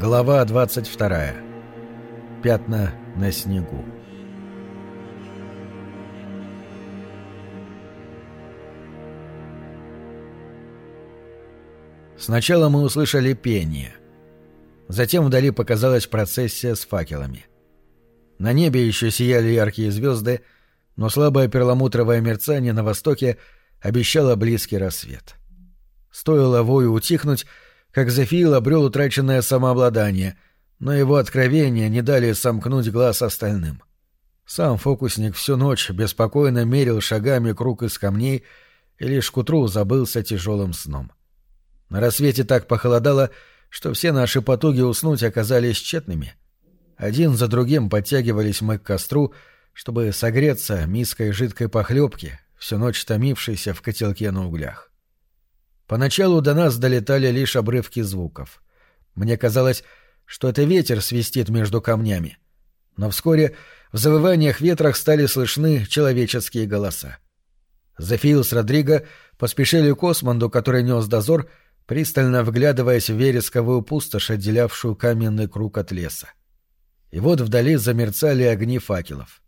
Глава 22. Пятна на снегу. Сначала мы услышали пение. Затем вдали показалась процессия с факелами. На небе еще сияли яркие звезды, но слабое перламутровое мерцание на востоке обещало близкий рассвет. Стоило вою утихнуть, как Зефиил обрел утраченное самообладание, но его откровения не дали сомкнуть глаз остальным. Сам фокусник всю ночь беспокойно мерил шагами круг из камней и лишь к утру забылся тяжелым сном. На рассвете так похолодало, что все наши потуги уснуть оказались тщетными. Один за другим подтягивались мы к костру, чтобы согреться миской жидкой похлебки, всю ночь томившейся в котелке на углях. Поначалу до нас долетали лишь обрывки звуков. Мне казалось, что это ветер свистит между камнями. Но вскоре в завываниях ветрах стали слышны человеческие голоса. Зефил с Родриго поспешили к Османду, который нес дозор, пристально вглядываясь в вересковую пустошь, отделявшую каменный круг от леса. И вот вдали замерцали огни факелов.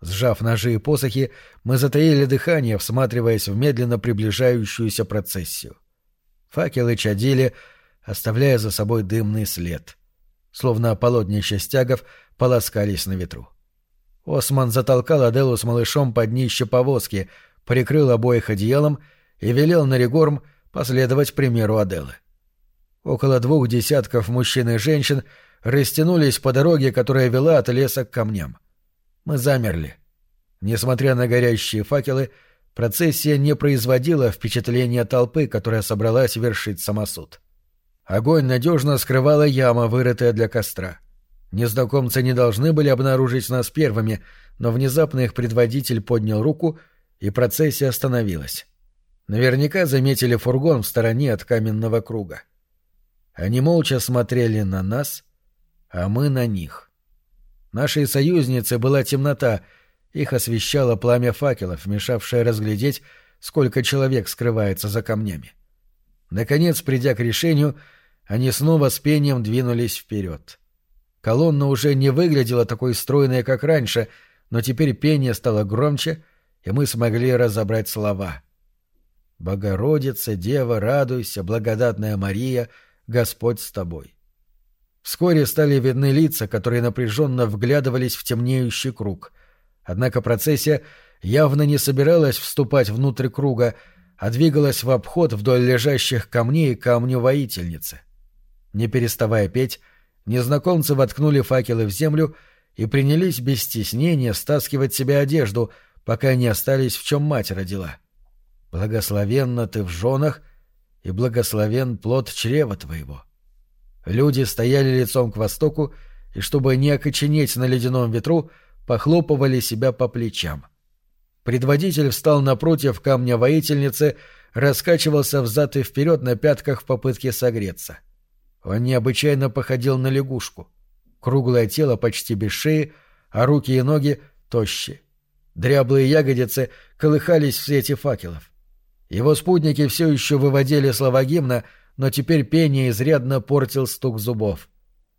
Сжав ножи и посохи, мы затаили дыхание, всматриваясь в медленно приближающуюся процессию. Факелы чадили, оставляя за собой дымный след. Словно полотнища стягов полоскались на ветру. Осман затолкал Аделу с малышом под днище повозки, прикрыл обоих одеялом и велел Наригорм последовать примеру Аделы. Около двух десятков мужчин и женщин растянулись по дороге, которая вела от леса к камням. Мы замерли. Несмотря на горящие факелы, процессия не производила впечатления толпы, которая собралась вершить самосуд. Огонь надежно скрывала яма, вырытая для костра. Незнакомцы не должны были обнаружить нас первыми, но внезапно их предводитель поднял руку, и процессия остановилась. Наверняка заметили фургон в стороне от каменного круга. Они молча смотрели на нас, а мы на них. Нашей союзнице была темнота, их освещало пламя факелов, мешавшее разглядеть, сколько человек скрывается за камнями. Наконец, придя к решению, они снова с пением двинулись вперед. Колонна уже не выглядела такой стройной, как раньше, но теперь пение стало громче, и мы смогли разобрать слова. «Богородица, Дева, радуйся, благодатная Мария, Господь с тобой». Вскоре стали видны лица, которые напряженно вглядывались в темнеющий круг. Однако процессия явно не собиралась вступать внутрь круга, а двигалась в обход вдоль лежащих камней камню воительницы. Не переставая петь, незнакомцы воткнули факелы в землю и принялись без стеснения стаскивать себе одежду, пока не остались в чем мать родила. «Благословенна ты в женах, и благословен плод чрева твоего». Люди стояли лицом к востоку и, чтобы не окоченеть на ледяном ветру, похлопывали себя по плечам. Предводитель встал напротив камня воительницы, раскачивался взад и вперед на пятках в попытке согреться. Он необычайно походил на лягушку. Круглое тело почти без шеи, а руки и ноги тощие. Дряблые ягодицы колыхались в свете факелов. Его спутники все еще выводили слова гимна, но теперь пение изрядно портил стук зубов.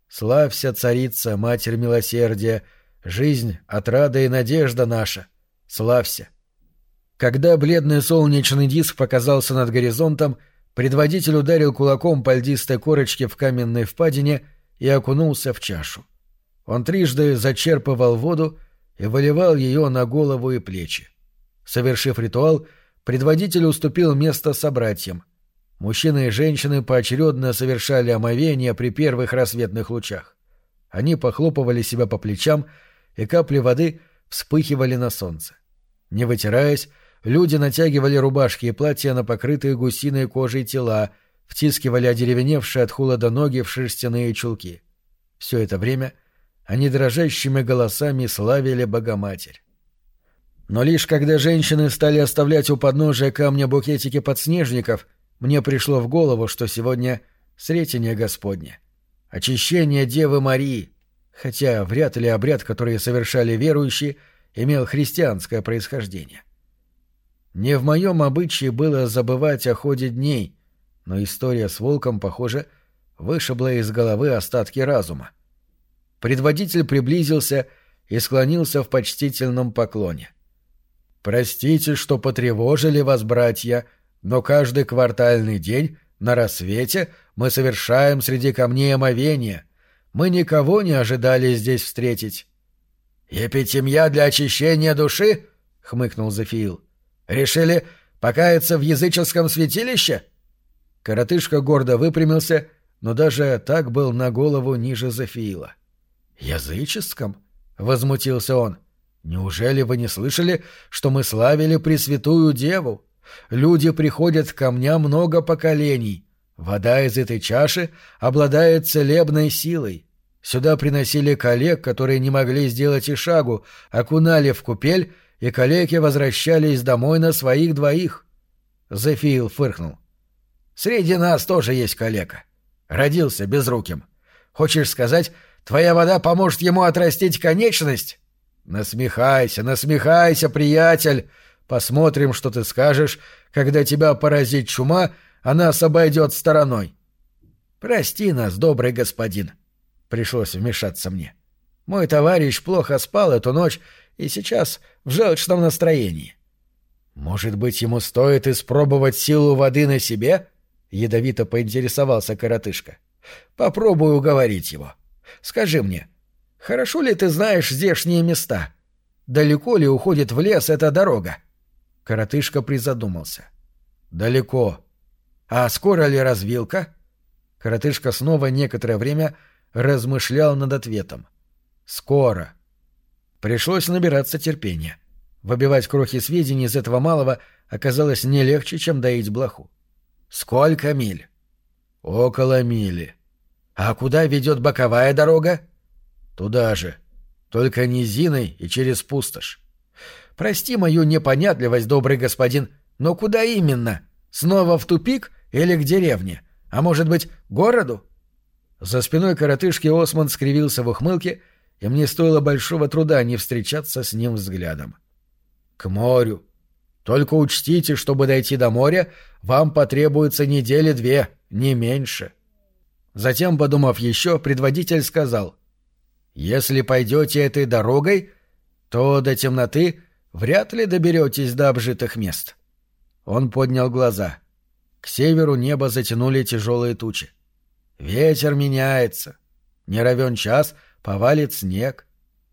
«Славься, царица, матерь милосердия, жизнь, отрада и надежда наша! Славься!» Когда бледный солнечный диск показался над горизонтом, предводитель ударил кулаком по льдистой корочке в каменной впадине и окунулся в чашу. Он трижды зачерпывал воду и выливал ее на голову и плечи. Совершив ритуал, предводитель уступил место собратьям — Мужчины и женщины поочередно совершали омовение при первых рассветных лучах. Они похлопывали себя по плечам, и капли воды вспыхивали на солнце. Не вытираясь, люди натягивали рубашки и платья на покрытые гусиной кожей тела, втискивали одеревеневшие от холода ноги в шерстяные чулки. Все это время они дрожащими голосами славили Богоматерь. Но лишь когда женщины стали оставлять у подножия камня букетики подснежников — мне пришло в голову, что сегодня Сретение Господне, очищение Девы Марии, хотя вряд ли обряд, который совершали верующие, имел христианское происхождение. Не в моем обычае было забывать о ходе дней, но история с волком, похоже, вышибло из головы остатки разума. Предводитель приблизился и склонился в почтительном поклоне. «Простите, что потревожили вас, братья, но каждый квартальный день на рассвете мы совершаем среди камней омовения. Мы никого не ожидали здесь встретить». «Епитемья для очищения души?» — хмыкнул Зафиил. «Решили покаяться в языческом святилище?» Коротышка гордо выпрямился, но даже так был на голову ниже Зафиила. «Языческом?» — возмутился он. «Неужели вы не слышали, что мы славили Пресвятую Деву? Люди приходят к камням много поколений. Вода из этой чаши обладает целебной силой. Сюда приносили коллег, которые не могли сделать и шагу, окунали в купель, и коллеги возвращались домой на своих двоих. Зефил фыркнул. «Среди нас тоже есть коллега. Родился безруким. Хочешь сказать, твоя вода поможет ему отрастить конечность?» «Насмехайся, насмехайся, приятель! Посмотрим, что ты скажешь, когда тебя поразит чума, а нас обойдет стороной». «Прости нас, добрый господин», Пришлось вмешаться мне. Мой товарищ плохо спал эту ночь и сейчас в желчном настроении. «Может быть, ему стоит испробовать силу воды на себе?» — ядовито поинтересовался коротышка. «Попробую уговорить его. Скажи мне, хорошо ли ты знаешь здешние места? Далеко ли уходит в лес эта дорога?» Коротышка призадумался. «Далеко. А скоро ли развилка?» Коротышка снова некоторое время размышлял над ответом. «Скоро». Пришлось набираться терпения. Выбивать крохи сведений из этого малого оказалось не легче, чем доить блоху. «Сколько миль?» «Около мили». «А куда ведет боковая дорога?» «Туда же. Только низиной и через пустошь». «Прости мою непонятливость, добрый господин, но куда именно? Снова в тупик или к деревне? А может быть, городу?» За спиной коротышки Осман скривился в ухмылке, и мне стоило большого труда не встречаться с ним взглядом. «К морю. Только учтите, чтобы дойти до моря, вам потребуется недели две, не меньше». Затем, подумав еще, предводитель сказал, «Если пойдете этой дорогой, то до темноты вряд ли доберетесь до обжитых мест». Он поднял глаза. К северу небо затянули тяжелые тучи. Ветер меняется. Не равен час, повалит снег.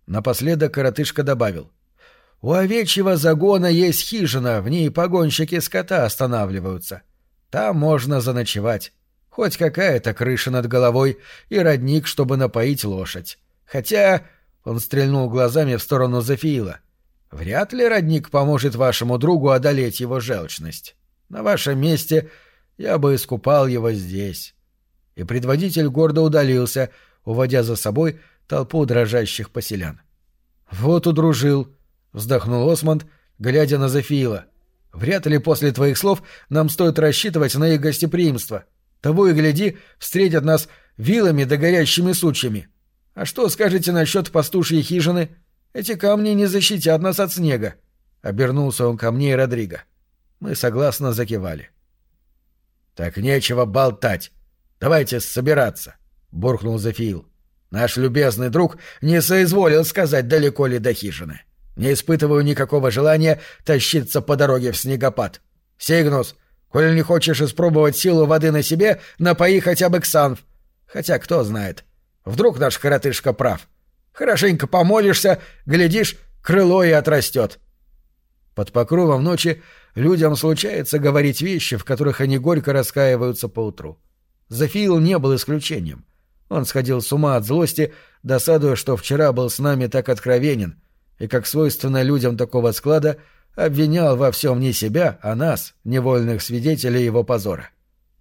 Напоследок коротышка добавил. У овечьего загона есть хижина, в ней погонщики скота останавливаются. Там можно заночевать. Хоть какая-то крыша над головой и родник, чтобы напоить лошадь. Хотя... Он стрельнул глазами в сторону Зафиила. «Вряд ли родник поможет вашему другу одолеть его желчность. На вашем месте я бы искупал его здесь и предводитель гордо удалился, уводя за собой толпу дрожащих поселян. «Вот удружил», — вздохнул Осмонд, глядя на Зафиила. «Вряд ли после твоих слов нам стоит рассчитывать на их гостеприимство. Того и гляди, встретят нас вилами да горящими сучьями. А что скажете насчет пастушьей хижины? Эти камни не защитят нас от снега». Обернулся он ко мне и Родриго. Мы согласно закивали. «Так нечего болтать», Давайте собираться, — буркнул Зафиил. Наш любезный друг не соизволил сказать, далеко ли до хижины. Не испытываю никакого желания тащиться по дороге в снегопад. Сигнус, коли не хочешь испробовать силу воды на себе, напои хотя бы ксанф. Хотя кто знает, вдруг наш коротышка прав. Хорошенько помолишься, глядишь, крыло и отрастет. Под покровом ночи людям случается говорить вещи, в которых они горько раскаиваются поутру. Зафиил не был исключением. Он сходил с ума от злости, досадуя, что вчера был с нами так откровенен, и, как свойственно людям такого склада, обвинял во всем не себя, а нас, невольных свидетелей его позора.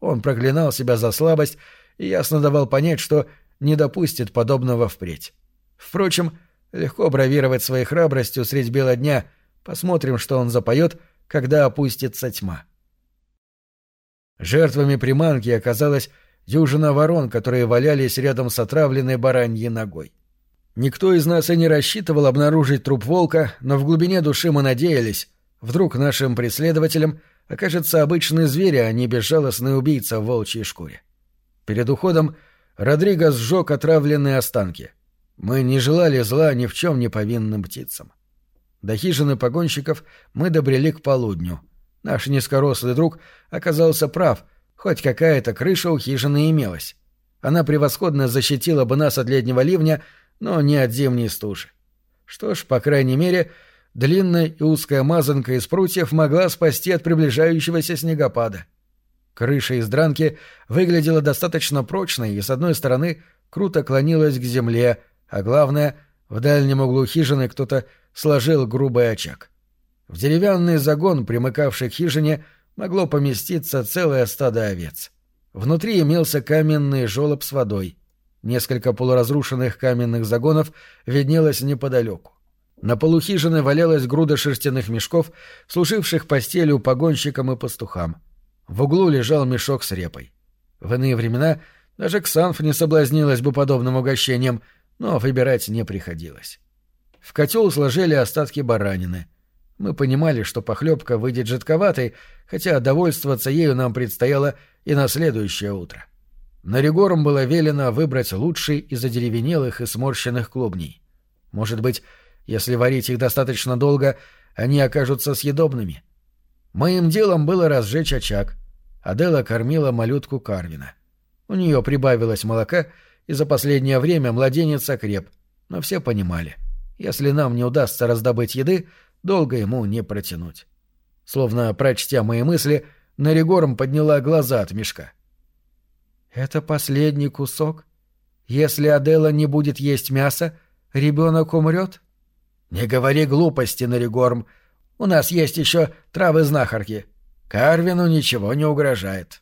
Он проклинал себя за слабость и ясно давал понять, что не допустит подобного впредь. Впрочем, легко бравировать своей храбростью средь бела дня. Посмотрим, что он запоет, когда опустится тьма. Жертвами приманки оказалась дюжина ворон, которые валялись рядом с отравленной бараньей ногой. Никто из нас и не рассчитывал обнаружить труп волка, но в глубине души мы надеялись, вдруг нашим преследователям окажется обычный зверь, а не безжалостный убийца в волчьей шкуре. Перед уходом Родриго сжег отравленные останки. Мы не желали зла ни в чем не повинным птицам. До хижины погонщиков мы добрели к полудню. Наш низкорослый друг оказался прав, хоть какая-то крыша у хижины имелась. Она превосходно защитила бы нас от летнего ливня, но не от зимней стужи. Что ж, по крайней мере, длинная и узкая мазанка из прутьев могла спасти от приближающегося снегопада. Крыша из дранки выглядела достаточно прочной и, с одной стороны, круто клонилась к земле, а главное, в дальнем углу хижины кто-то сложил грубый очаг. В деревянный загон, примыкавший к хижине, могло поместиться целое стадо овец. Внутри имелся каменный желоб с водой. Несколько полуразрушенных каменных загонов виднелось неподалеку. На полу хижины валялась груда шерстяных мешков, служивших постелью погонщикам и пастухам. В углу лежал мешок с репой. В иные времена даже Ксанф не соблазнилась бы подобным угощением, но выбирать не приходилось. В котел сложили остатки баранины. Мы понимали, что похлебка выйдет жидковатой, хотя довольствоваться ею нам предстояло и на следующее утро. Наригором было велено выбрать лучший из одеревенелых и сморщенных клубней. Может быть, если варить их достаточно долго, они окажутся съедобными. Моим делом было разжечь очаг. Адела кормила малютку Карвина. У нее прибавилось молока, и за последнее время младенец окреп, но все понимали, если нам не удастся раздобыть еды, долго ему не протянуть. Словно прочтя мои мысли, Наригорм подняла глаза от мешка. «Это последний кусок? Если Адела не будет есть мясо, ребенок умрет?» «Не говори глупости, Наригорм. У нас есть еще травы-знахарки. Карвину ничего не угрожает».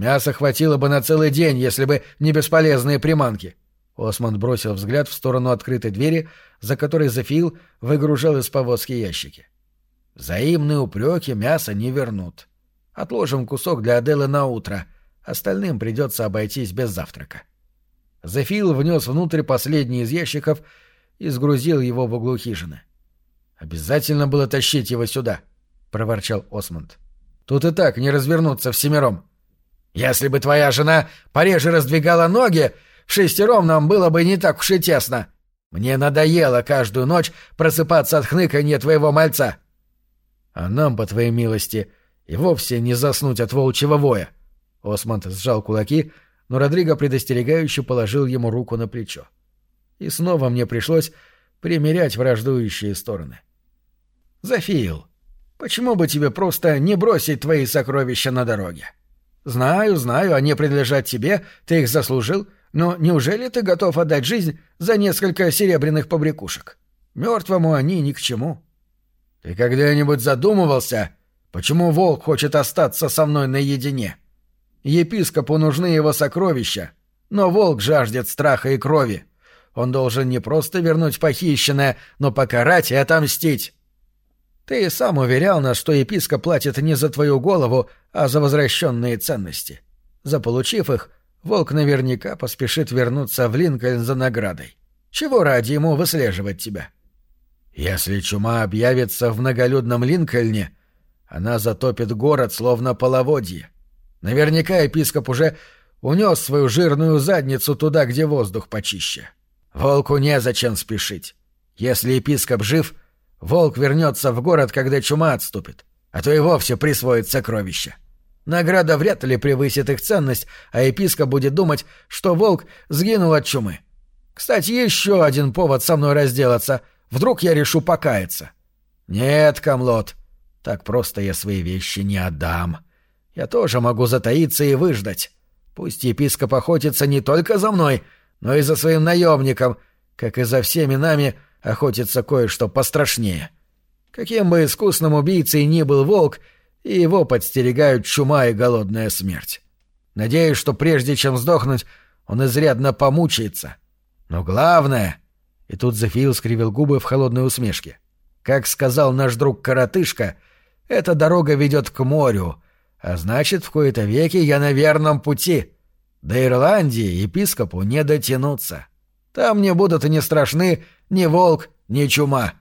«Мяса хватило бы на целый день, если бы не бесполезные приманки», Осмонд бросил взгляд в сторону открытой двери, за которой Зефил выгружал из повозки ящики. «Взаимные упреки мясо не вернут. Отложим кусок для Аделы на утро. Остальным придется обойтись без завтрака». Зефил внес внутрь последний из ящиков и сгрузил его в углу хижины. «Обязательно было тащить его сюда», — проворчал Осмонд. «Тут и так не развернуться всемиром». «Если бы твоя жена пореже раздвигала ноги, Шестером нам было бы не так уж и тесно. Мне надоело каждую ночь просыпаться от хныканья твоего мальца. А нам, по твоей милости, и вовсе не заснуть от волчьего воя. Осмонд сжал кулаки, но Родриго предостерегающе положил ему руку на плечо. И снова мне пришлось примерять враждующие стороны. «Зафиил, почему бы тебе просто не бросить твои сокровища на дороге? Знаю, знаю, они принадлежат тебе, ты их заслужил, — но неужели ты готов отдать жизнь за несколько серебряных побрякушек? Мертвому они ни к чему. Ты когда-нибудь задумывался, почему волк хочет остаться со мной наедине? Епископу нужны его сокровища, но волк жаждет страха и крови. Он должен не просто вернуть похищенное, но покарать и отомстить. Ты сам уверял нас, что епископ платит не за твою голову, а за возвращенные ценности. Заполучив их, Волк наверняка поспешит вернуться в Линкольн за наградой. Чего ради ему выслеживать тебя? Если чума объявится в многолюдном Линкольне, она затопит город словно половодье. Наверняка епископ уже унес свою жирную задницу туда, где воздух почище. Волку незачем спешить. Если епископ жив, волк вернется в город, когда чума отступит, а то и вовсе присвоит сокровища. Награда вряд ли превысит их ценность, а епископ будет думать, что волк сгинул от чумы. Кстати, еще один повод со мной разделаться. Вдруг я решу покаяться. Нет, Камлот, так просто я свои вещи не отдам. Я тоже могу затаиться и выждать. Пусть епископ охотится не только за мной, но и за своим наемником, как и за всеми нами охотится кое-что пострашнее. Каким бы искусным убийцей ни был волк, и его подстерегают чума и голодная смерть. Надеюсь, что прежде чем сдохнуть, он изрядно помучается. Но главное... И тут Зефиил скривил губы в холодной усмешке. Как сказал наш друг Коротышка, эта дорога ведет к морю, а значит, в кои-то веки я на верном пути. До Ирландии епископу не дотянуться. Там не будут и не страшны ни волк, ни чума.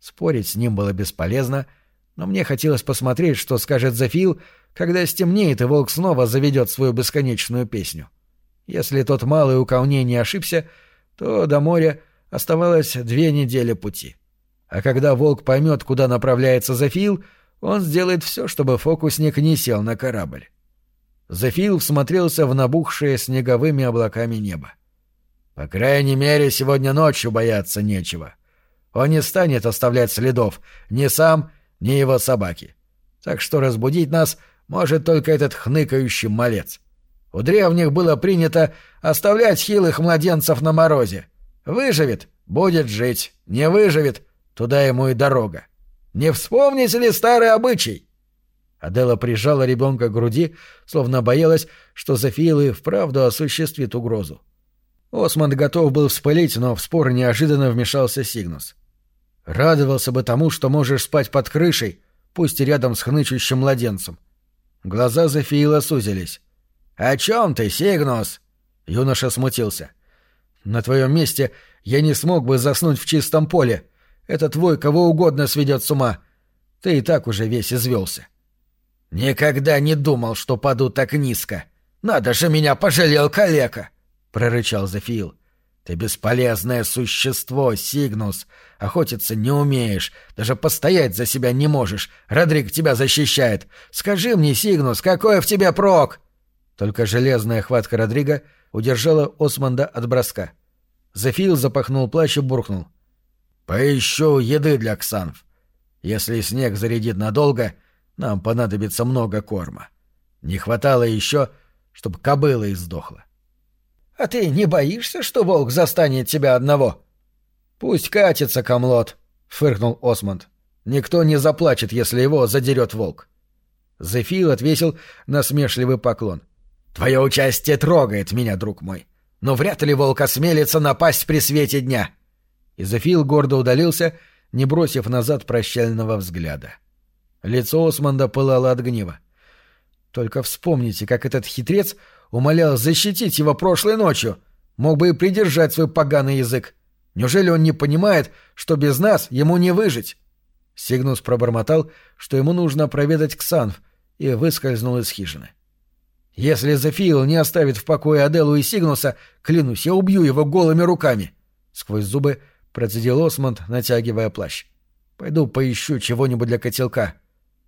Спорить с ним было бесполезно — но мне хотелось посмотреть, что скажет Зафил, когда стемнеет и волк снова заведет свою бесконечную песню. Если тот малый у Кауне не ошибся, то до моря оставалось две недели пути. А когда волк поймет, куда направляется Зафил, он сделает все, чтобы фокусник не сел на корабль. Зафил всмотрелся в набухшее снеговыми облаками небо. По крайней мере, сегодня ночью бояться нечего. Он не станет оставлять следов, ни сам, ни его собаки. Так что разбудить нас может только этот хныкающий малец. У древних было принято оставлять хилых младенцев на морозе. Выживет — будет жить, не выживет — туда ему и дорога. Не вспомните ли старый обычай? Адела прижала ребенка к груди, словно боялась, что Софиил и вправду осуществит угрозу. Осмонд готов был вспылить, но в спор неожиданно вмешался Сигнус. «Радовался бы тому, что можешь спать под крышей, пусть и рядом с хнычущим младенцем». Глаза Зефиила сузились. «О чем ты, Сигнус?» Юноша смутился. «На твоем месте я не смог бы заснуть в чистом поле. Это твой кого угодно сведет с ума. Ты и так уже весь извелся». «Никогда не думал, что паду так низко. Надо же, меня пожалел калека!» Прорычал Зафил. «Ты бесполезное существо, Сигнус. Охотиться не умеешь, даже постоять за себя не можешь. Родрик тебя защищает. Скажи мне, Сигнус, какой в тебе прок?» Только железная хватка Родрига удержала Османда от броска. Зафил запахнул плащ и буркнул. «Поищу еды для Ксанф. Если снег зарядит надолго, нам понадобится много корма. Не хватало еще, чтобы кобыла издохла». А ты не боишься, что волк застанет тебя одного? Пусть катится, комлот, фыркнул Осмонд. Никто не заплачет, если его задерет волк. Зефил отвесил насмешливый поклон. Твое участие трогает меня, друг мой. Но вряд ли волк осмелится напасть при свете дня. И Зефил гордо удалился, не бросив назад прощального взгляда. Лицо Осмонда пылало от гнева. Только вспомните, как этот хитрец умолял защитить его прошлой ночью. Мог бы и придержать свой поганый язык. Неужели он не понимает, что без нас ему не выжить? Сигнус пробормотал, что ему нужно проведать Ксанф, и выскользнул из хижины. «Если Зефиил не оставит в покое Аделу и Сигнуса, клянусь, я убью его голыми руками!» Сквозь зубы процедил Осмонд, натягивая плащ. «Пойду поищу чего-нибудь для котелка.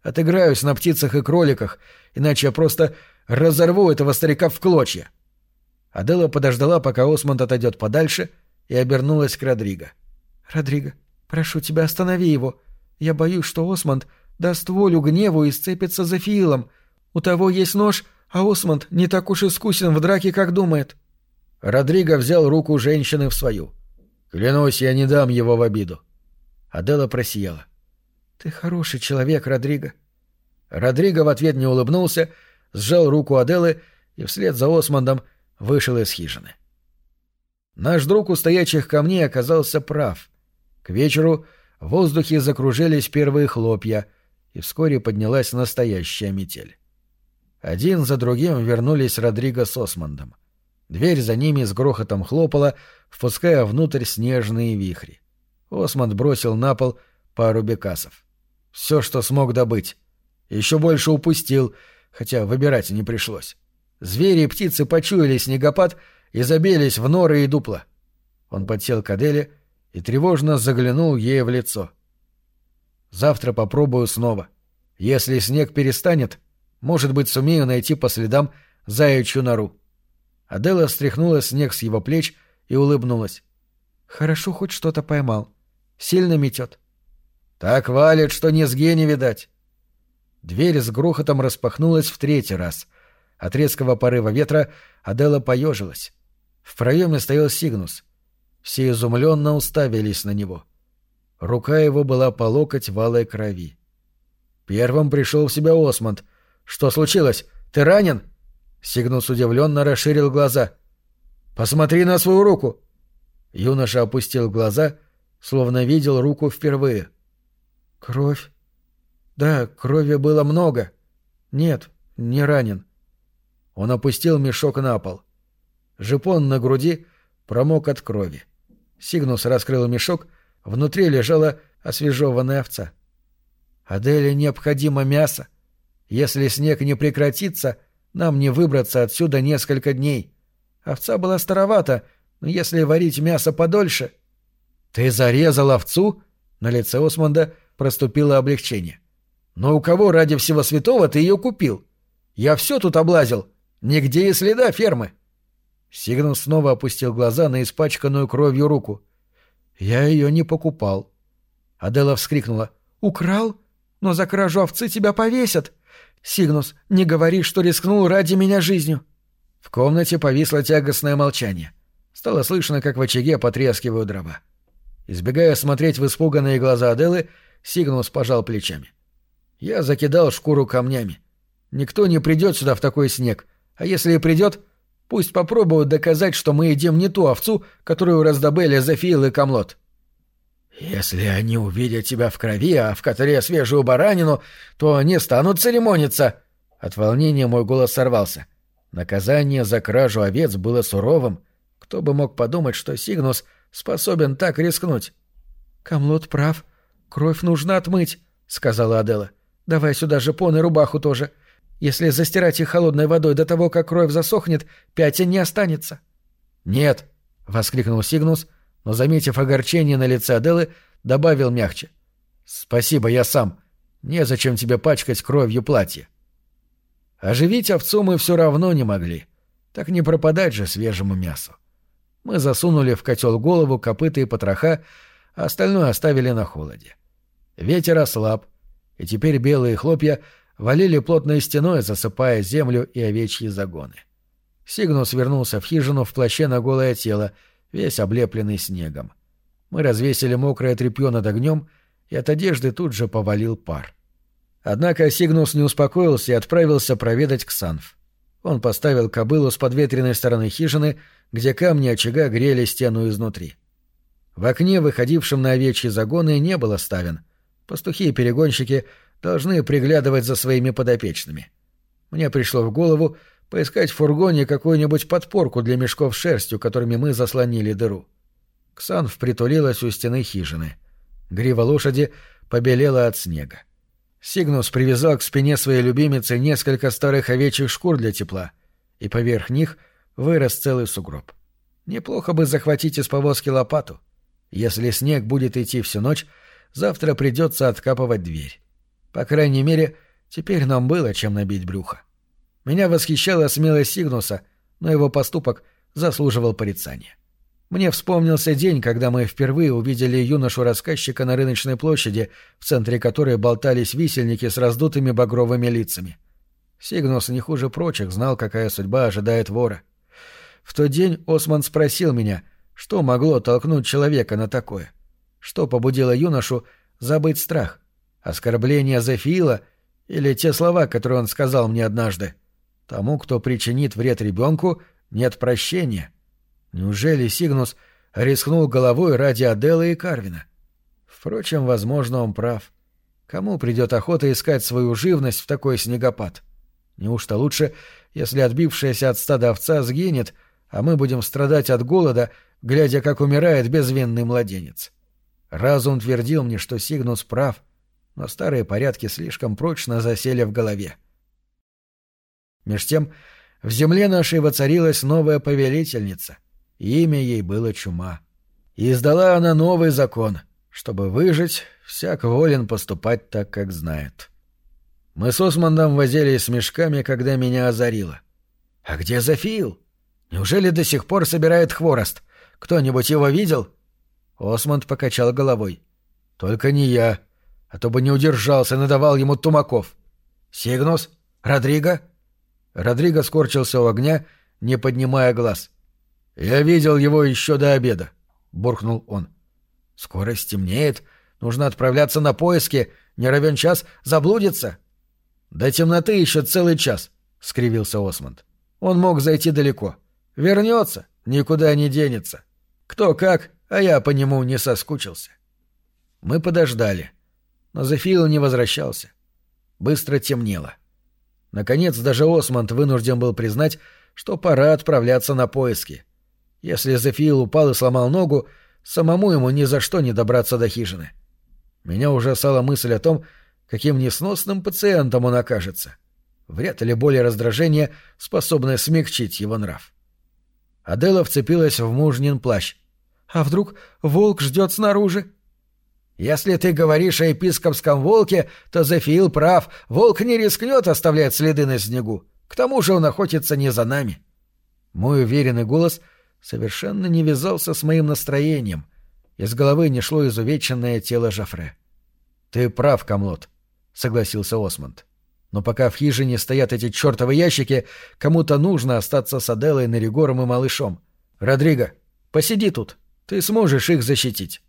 Отыграюсь на птицах и кроликах, иначе я просто разорву этого старика в клочья. Адела подождала, пока Осмонд отойдет подальше, и обернулась к Родриго. «Родриго, прошу тебя, останови его. Я боюсь, что Осмонд даст волю гневу и сцепится за Фиилом. У того есть нож, а Осмонд не так уж искусен в драке, как думает». Родриго взял руку женщины в свою. «Клянусь, я не дам его в обиду». Адела просияла. «Ты хороший человек, Родриго». Родриго в ответ не улыбнулся, сжал руку Аделы и вслед за Осмондом вышел из хижины. Наш друг у стоячих камней оказался прав. К вечеру в воздухе закружились первые хлопья, и вскоре поднялась настоящая метель. Один за другим вернулись Родриго с Осмондом. Дверь за ними с грохотом хлопала, впуская внутрь снежные вихри. Осмонд бросил на пол пару бекасов. Все, что смог добыть. Еще больше упустил, хотя выбирать не пришлось. Звери и птицы почуяли снегопад и забились в норы и дупла. Он подсел к Аделе и тревожно заглянул ей в лицо. «Завтра попробую снова. Если снег перестанет, может быть, сумею найти по следам заячью нору». Адела стряхнула снег с его плеч и улыбнулась. «Хорошо, хоть что-то поймал. Сильно метет». «Так валит, что низге не видать. Дверь с грохотом распахнулась в третий раз. От резкого порыва ветра Адела поежилась. В проеме стоял Сигнус. Все изумленно уставились на него. Рука его была по локоть в крови. Первым пришел в себя Осмонд. «Что случилось? Ты ранен?» Сигнус удивленно расширил глаза. «Посмотри на свою руку!» Юноша опустил глаза, словно видел руку впервые. «Кровь!» Да, крови было много. Нет, не ранен. Он опустил мешок на пол. Жипон на груди промок от крови. Сигнус раскрыл мешок, внутри лежала освежеванная овца. «Аделе необходимо мясо. Если снег не прекратится, нам не выбраться отсюда несколько дней. Овца была старовата, но если варить мясо подольше... — Ты зарезал овцу? На лице Осмонда проступило облегчение. — Но у кого ради всего святого ты ее купил? Я все тут облазил. Нигде и следа фермы. Сигнус снова опустил глаза на испачканную кровью руку. — Я ее не покупал. Адела вскрикнула. — Украл? Но за кражу овцы тебя повесят. Сигнус, не говори, что рискнул ради меня жизнью. В комнате повисло тягостное молчание. Стало слышно, как в очаге потрескивают дрова. Избегая смотреть в испуганные глаза Аделы, Сигнус пожал плечами. Я закидал шкуру камнями. Никто не придет сюда в такой снег, а если и придет, пусть попробуют доказать, что мы едим не ту овцу, которую раздобыли Зефил и Камлот. «Если они увидят тебя в крови, а в котле свежую баранину, то не станут церемониться!» От волнения мой голос сорвался. Наказание за кражу овец было суровым. Кто бы мог подумать, что Сигнус способен так рискнуть? «Камлот прав. Кровь нужно отмыть», — сказала Адела. «Давай сюда жепон и рубаху тоже. Если застирать их холодной водой до того, как кровь засохнет, пятен не останется». «Нет», — воскликнул Сигнус, но, заметив огорчение на лице Аделы, добавил мягче. «Спасибо, я сам. Незачем тебе пачкать кровью платье». Оживить овцу мы все равно не могли. Так не пропадать же свежему мясу. Мы засунули в котел голову, копыта и потроха, а остальное оставили на холоде. Ветер ослаб, и теперь белые хлопья валили плотной стеной, засыпая землю и овечьи загоны. Сигнус вернулся в хижину в плаще на голое тело — весь облепленный снегом. Мы развесили мокрое тряпье над огнем, и от одежды тут же повалил пар. Однако Сигнус не успокоился и отправился проведать Ксанф. Он поставил кобылу с подветренной стороны хижины, где камни очага грели стену изнутри. В окне, выходившем на овечьи загоны, не было ставен. Пастухи и перегонщики должны приглядывать за своими подопечными. Мне пришло в голову, поискать в фургоне какую-нибудь подпорку для мешков с шерстью, которыми мы заслонили дыру. Ксанф притулилась у стены хижины. Грива лошади побелела от снега. Сигнус привязал к спине своей любимицы несколько старых овечьих шкур для тепла, и поверх них вырос целый сугроб. Неплохо бы захватить из повозки лопату. Если снег будет идти всю ночь, завтра придется откапывать дверь. По крайней мере, теперь нам было чем набить брюхо. Меня восхищала смелость Сигнуса, но его поступок заслуживал порицания. Мне вспомнился день, когда мы впервые увидели юношу-рассказчика на рыночной площади, в центре которой болтались висельники с раздутыми багровыми лицами. Сигнус не хуже прочих знал, какая судьба ожидает вора. В тот день Осман спросил меня, что могло толкнуть человека на такое. Что побудило юношу забыть страх? Оскорбление Зефиила или те слова, которые он сказал мне однажды? — Тому, кто причинит вред ребенку, нет прощения. Неужели Сигнус рискнул головой ради Аделы и Карвина? Впрочем, возможно, он прав. Кому придет охота искать свою живность в такой снегопад? Неужто лучше, если отбившаяся от стада овца сгинет, а мы будем страдать от голода, глядя, как умирает безвинный младенец? Разум твердил мне, что Сигнус прав, но старые порядки слишком прочно засели в голове. — Меж тем в земле нашей воцарилась новая повелительница. Имя ей было Чума. И издала она новый закон. Чтобы выжить, всяк волен поступать так, как знает. Мы с Османдом возились с мешками, когда меня озарило. «А где Зафиил? Неужели до сих пор собирает хворост? Кто-нибудь его видел?» Осмонд покачал головой. «Только не я, а то бы не удержался надавал ему тумаков. Сигнус? Родриго?» Родриго скорчился у огня, не поднимая глаз. «Я видел его еще до обеда», — буркнул он. «Скоро стемнеет. Нужно отправляться на поиски. Не равен час заблудится». «До темноты еще целый час», — скривился Осмонд. «Он мог зайти далеко. Вернется, никуда не денется. Кто как, а я по нему не соскучился». Мы подождали. Но Зефил не возвращался. Быстро темнело. — Наконец, даже Осмонд вынужден был признать, что пора отправляться на поиски. Если Зефиил упал и сломал ногу, самому ему ни за что не добраться до хижины. Меня ужасала мысль о том, каким несносным пациентом он окажется. Вряд ли более раздражение способно смягчить его нрав. Адела вцепилась в мужнин плащ. «А вдруг волк ждет снаружи?» «Если ты говоришь о епископском волке, то Зефиил прав. Волк не рискнет оставлять следы на снегу. К тому же он охотится не за нами». Мой уверенный голос совершенно не вязался с моим настроением. Из головы не шло изувеченное тело Жафре. «Ты прав, Камлот», — согласился Осмонд. «Но пока в хижине стоят эти чертовы ящики, кому-то нужно остаться с Аделой, Наригором и малышом. Родриго, посиди тут, ты сможешь их защитить».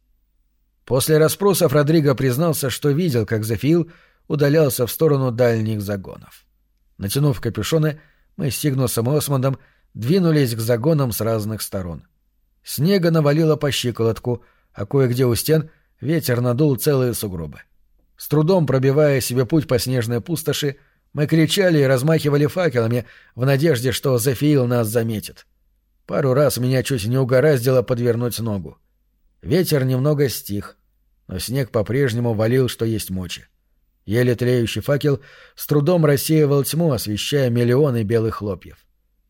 После расспросов Родриго признался, что видел, как Зафил удалялся в сторону дальних загонов. Натянув капюшоны, мы с Сигнусом и Осмондом двинулись к загонам с разных сторон. Снега навалило по щиколотку, а кое-где у стен ветер надул целые сугробы. С трудом пробивая себе путь по снежной пустоши, мы кричали и размахивали факелами в надежде, что Зафиил нас заметит. Пару раз меня чуть не угораздило подвернуть ногу. Ветер немного стих, но снег по-прежнему валил, что есть мочи. Еле тлеющий факел с трудом рассеивал тьму, освещая миллионы белых хлопьев.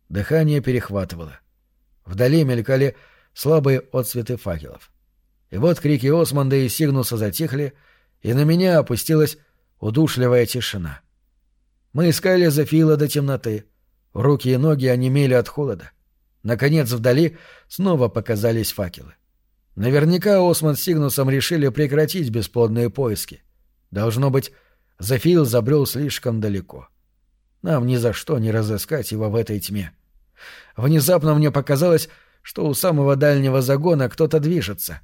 Дыхание перехватывало. Вдали мелькали слабые отсветы факелов. И вот крики Осмонда и Сигнуса затихли, и на меня опустилась удушливая тишина. Мы искали Зафила до темноты. Руки и ноги онемели от холода. Наконец вдали снова показались факелы. Наверняка Осман с Сигнусом решили прекратить бесплодные поиски. Должно быть, Зафил забрел слишком далеко. Нам ни за что не разыскать его в этой тьме. Внезапно мне показалось, что у самого дальнего загона кто-то движется.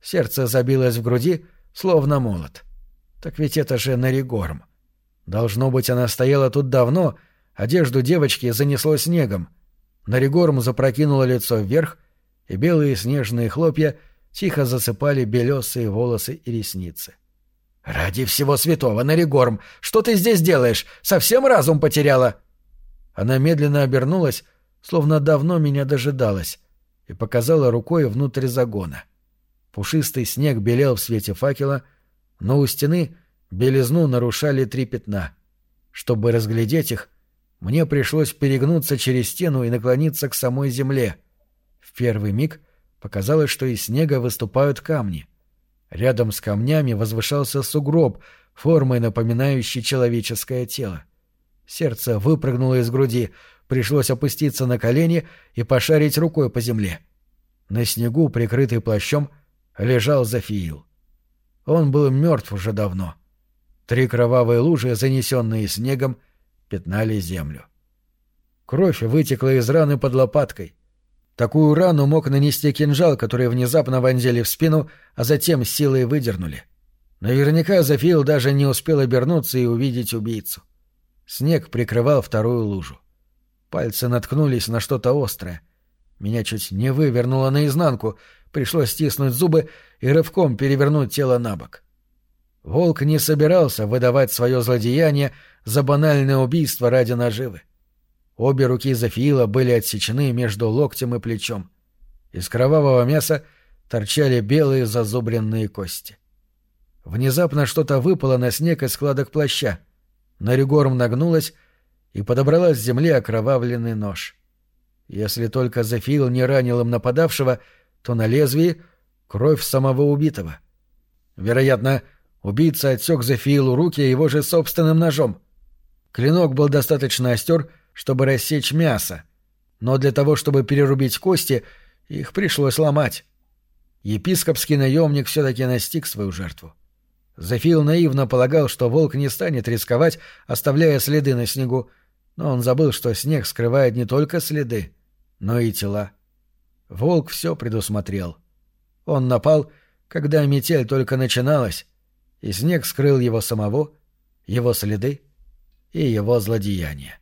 Сердце забилось в груди, словно молот. Так ведь это же Наригорм. Должно быть, она стояла тут давно, одежду девочки занесло снегом. Наригорм запрокинула лицо вверх, и белые снежные хлопья — тихо засыпали белесые волосы и ресницы. «Ради всего святого, Наригорм, что ты здесь делаешь? Совсем разум потеряла?» Она медленно обернулась, словно давно меня дожидалась, и показала рукой внутрь загона. Пушистый снег белел в свете факела, но у стены белизну нарушали три пятна. Чтобы разглядеть их, мне пришлось перегнуться через стену и наклониться к самой земле. В первый миг Показалось, что из снега выступают камни. Рядом с камнями возвышался сугроб, формой напоминающий человеческое тело. Сердце выпрыгнуло из груди, пришлось опуститься на колени и пошарить рукой по земле. На снегу, прикрытый плащом, лежал Зафиил. Он был мертв уже давно. Три кровавые лужи, занесенные снегом, пятнали землю. Кровь вытекла из раны под лопаткой. Такую рану мог нанести кинжал, который внезапно вонзили в спину, а затем силой выдернули. Наверняка Зафил даже не успел обернуться и увидеть убийцу. Снег прикрывал вторую лужу. Пальцы наткнулись на что-то острое. Меня чуть не вывернуло наизнанку, пришлось стиснуть зубы и рывком перевернуть тело на бок. Волк не собирался выдавать свое злодеяние за банальное убийство ради наживы. Обе руки Зафиила были отсечены между локтем и плечом. Из кровавого мяса торчали белые зазубренные кости. Внезапно что-то выпало на снег из складок плаща. Наригорм нагнулась и подобрала с земли окровавленный нож. Если только Зафиил не ранил им нападавшего, то на лезвии кровь самого убитого. Вероятно, убийца отсек Зафиилу руки его же собственным ножом. Клинок был достаточно остер, чтобы рассечь мясо, но для того, чтобы перерубить кости, их пришлось ломать. Епископский наемник все-таки настиг свою жертву. Зафил наивно полагал, что волк не станет рисковать, оставляя следы на снегу, но он забыл, что снег скрывает не только следы, но и тела. Волк все предусмотрел. Он напал, когда метель только начиналась, и снег скрыл его самого, его следы и его злодеяния.